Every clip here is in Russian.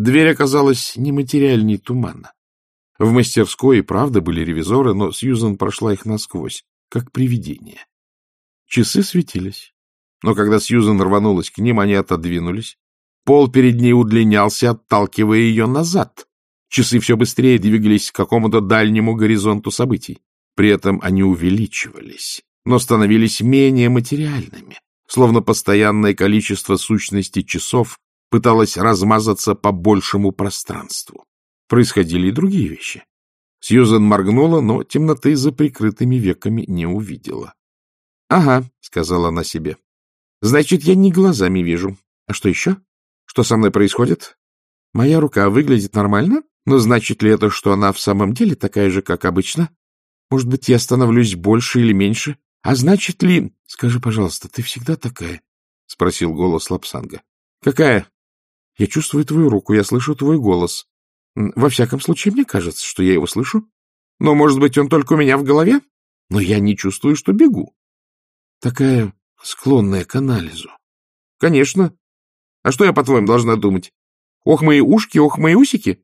Дверь оказалась нематериальней тумана. В мастерской и правда были ревизоры, но Сьюзан прошла их насквозь, как привидение. Часы светились. Но когда Сьюзан рванулась к ним, они отодвинулись. Пол перед ней удлинялся, отталкивая ее назад. Часы все быстрее двигались к какому-то дальнему горизонту событий. При этом они увеличивались, но становились менее материальными, словно постоянное количество сущности часов пыталось размазаться по большему пространству. Происходили и другие вещи. Сьюзен моргнула, но темноты за прикрытыми веками не увидела. — Ага, — сказала она себе. — Значит, я не глазами вижу. А что еще? Что со мной происходит? Моя рука выглядит нормально, но значит ли это, что она в самом деле такая же, как обычно? Может быть, я становлюсь больше или меньше? А значит ли... — Скажи, пожалуйста, ты всегда такая? — спросил голос Лапсанга. — Какая? — Я чувствую твою руку, я слышу твой голос. Во всяком случае, мне кажется, что я его слышу. Но, может быть, он только у меня в голове? Но я не чувствую, что бегу. Такая склонная к анализу. Конечно. А что я, по-твоему, должна думать? Ох, мои ушки, ох, мои усики.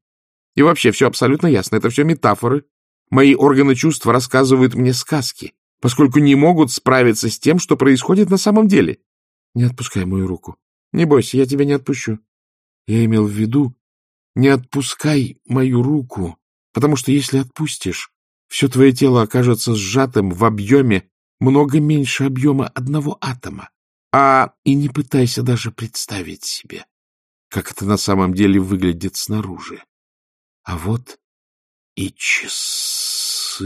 И вообще все абсолютно ясно. Это все метафоры. Мои органы чувств рассказывают мне сказки, поскольку не могут справиться с тем, что происходит на самом деле. Не отпускай мою руку. Не бойся, я тебя не отпущу. Я имел в виду, не отпускай мою руку, потому что если отпустишь, все твое тело окажется сжатым в объеме много меньше объема одного атома. А и не пытайся даже представить себе, как это на самом деле выглядит снаружи. А вот и часы...